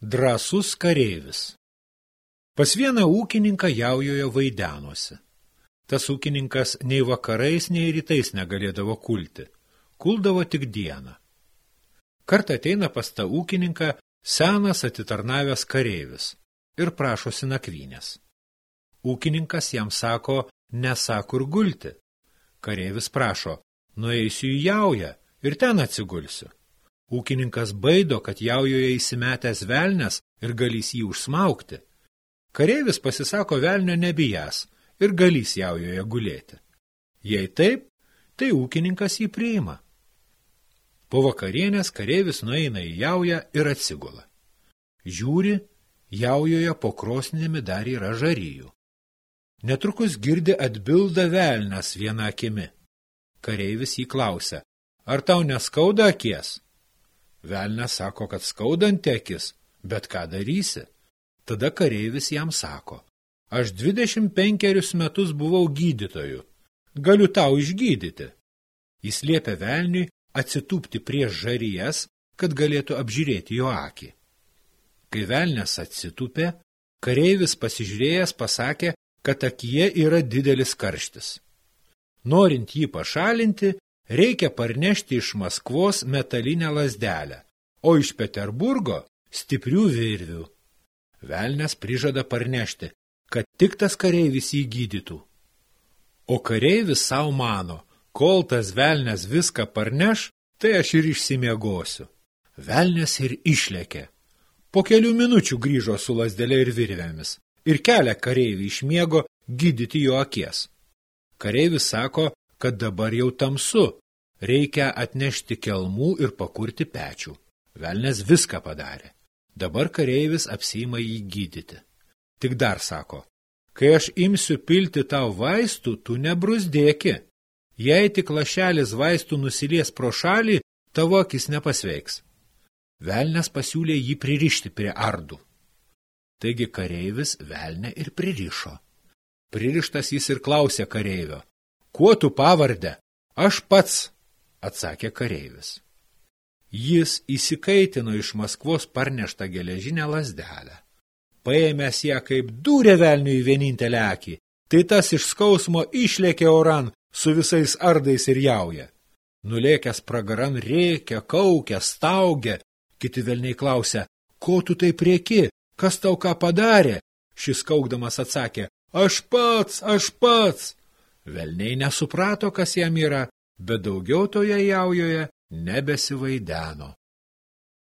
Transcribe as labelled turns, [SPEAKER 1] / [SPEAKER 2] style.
[SPEAKER 1] Drasus kareivis. Pas vieną ūkininką jaujoje vaidenosi. Tas ūkininkas nei vakarais, nei rytais negalėdavo kulti. Kuldavo tik dieną. Kartą ateina pas tą ūkininką senas atitarnavęs kareivis ir prašosi nakvynės. Ūkininkas jam sako, nesako ir gulti. Kareivis prašo, nueisiu į jaują ir ten atsigulsiu. Ūkininkas baido, kad jaujoje įsimetęs velnes ir galys jį užsmaukti. Kareivis pasisako velnio nebijas ir galys jaujoje gulėti. Jei taip, tai ūkininkas jį priima. Po vakarienės kareivis nueina į jaują ir atsigula. Žiūri, jaujoje po krosnėmi dar yra žaryjų. Netrukus girdi atbilda velnas vieną akimi. Kareivis jį klausia, ar tau neskauda akies? Velnes sako, kad skaudanti akis, bet ką darysi? Tada kareivis jam sako, aš 25 metus buvau gydytoju, galiu tau išgydyti. Jis liepia velniui atsitūpti prieš žarijas, kad galėtų apžiūrėti jo akį. Kai velnes atsitūpė, kareivis pasižiūrėjęs pasakė, kad akyje yra didelis karštis. Norint jį pašalinti, reikia parnešti iš Maskvos metalinę lasdelę, o iš Peterburgo stiprių virvių. Velnes prižada parnešti, kad tik tas kareivis jį gydytų. O kareivis savo mano, kol tas velnes viską parneš, tai aš ir išsimiegosiu. Velnes ir išlėkė. Po kelių minučių grįžo su lasdelė ir virvėmis ir kelia kareivį iš miego gydyti jo akies. Kareivis sako, kad dabar jau tamsu, reikia atnešti kelmų ir pakurti pečių. Velnes viską padarė. Dabar kareivis apsima jį gydyti. Tik dar sako, kai aš imsiu pilti tau vaistų, tu nebrusdėki. Jei tik lašelis vaistų nusilies pro šalį, tavo akis nepasveiks. Velnes pasiūlė jį pririšti prie ardų. Taigi kareivis velne ir pririšo. Pririštas jis ir klausė kareivio, kuo tu pavardę? Aš pats, atsakė kareivis. Jis įsikaitino iš Maskvos parneštą geležinę lasdelę. Paėmęs ją kaip dūrė velniui vienintelę akį, tai tas iš skausmo išlėkė oran su visais ardais ir jauja. Nulėkęs pragaran rėkia, kaukia, staugia. Kiti velniai klausia, ko tu taip rieki, kas tau ką padarė? Šis kaukdamas atsakė, aš pats, aš pats. Velniai nesuprato, kas jam yra, bet daugiau toje jaujoje nebesivaideno.